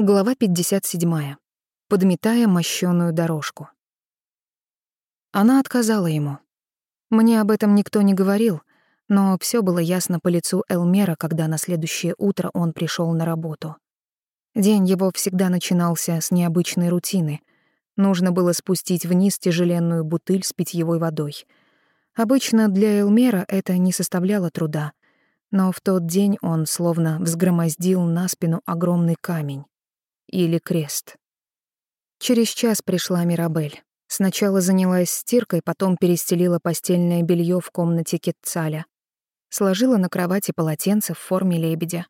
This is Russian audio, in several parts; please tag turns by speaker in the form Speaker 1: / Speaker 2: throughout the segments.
Speaker 1: Глава 57. Подметая мощёную дорожку. Она отказала ему. Мне об этом никто не говорил, но всё было ясно по лицу Элмера, когда на следующее утро он пришёл на работу. День его всегда начинался с необычной рутины. Нужно было спустить вниз тяжеленную бутыль с питьевой водой. Обычно для Элмера это не составляло труда, но в тот день он словно взгромоздил на спину огромный камень или крест. Через час пришла Мирабель. Сначала занялась стиркой, потом перестелила постельное белье в комнате Кетцаля. Сложила на кровати полотенце в форме лебедя.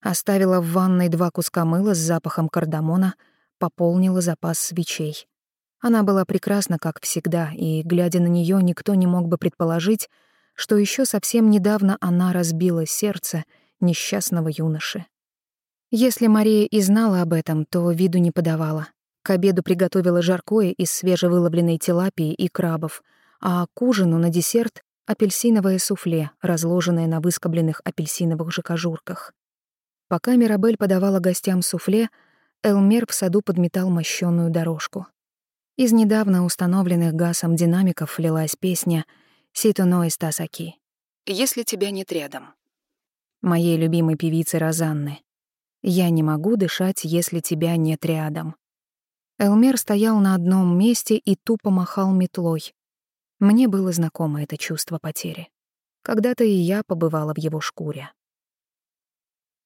Speaker 1: Оставила в ванной два куска мыла с запахом кардамона, пополнила запас свечей. Она была прекрасна, как всегда, и, глядя на нее, никто не мог бы предположить, что еще совсем недавно она разбила сердце несчастного юноши. Если Мария и знала об этом, то виду не подавала. К обеду приготовила жаркое из свежевыловленной тилапии и крабов, а к ужину на десерт — апельсиновое суфле, разложенное на выскобленных апельсиновых же кожурках. Пока Мирабель подавала гостям суфле, Элмер в саду подметал мощёную дорожку. Из недавно установленных гасом динамиков лилась песня «Ситуно и Стасаки». «Если тебя нет рядом». Моей любимой певицы Розанны. Я не могу дышать, если тебя нет рядом. Элмер стоял на одном месте и тупо махал метлой. Мне было знакомо это чувство потери. Когда-то и я побывала в его шкуре.